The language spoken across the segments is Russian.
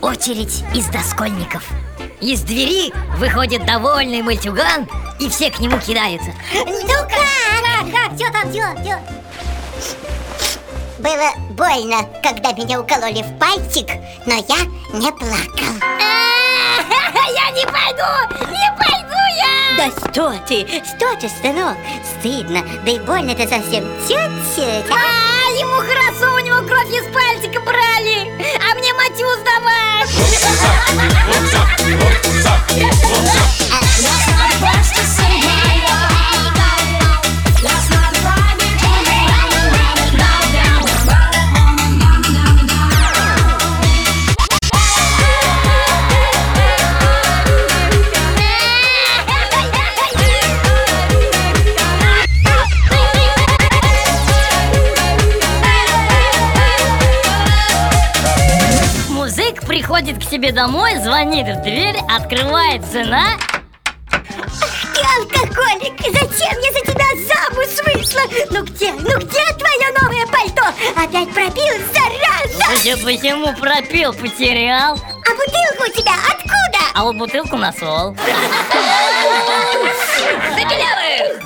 очередь из доскольников. Из двери выходит довольный мальчуган, и все к нему кидаются. Ну как? Как, как? Что там, что, что? Было больно, когда меня укололи в пальчик, но я не плакал. Я не пойду! Не пойду! Да что ты, что ты, сынок? Стыдно, да и больно-то совсем а? А, ему хорошо, у него кровь из пальчика брали, а приходит к себе домой, звонит в дверь, открывает жена. Ты алкоголик, зачем я за тебя замуж вышла? Ну где, ну где твое новое пальто? Опять пропил, зараза! Судя по всему, пропил, потерял, А бутылка у тебя откуда? А вот бутылку насол.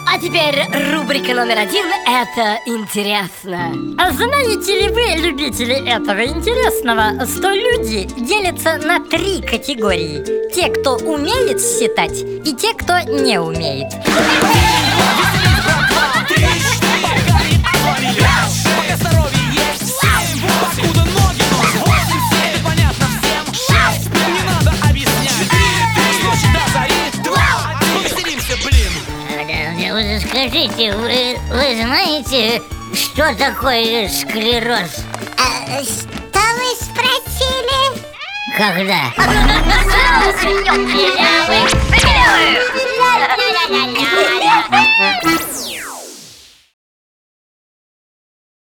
А теперь рубрика номер один – это интересно. А знаете ли вы, любители этого интересного, что люди делятся на три категории? Те, кто умеет считать, и те, кто не умеет. Скажите, вы, вы знаете, что такое склероз? А, что вы спросили? Когда?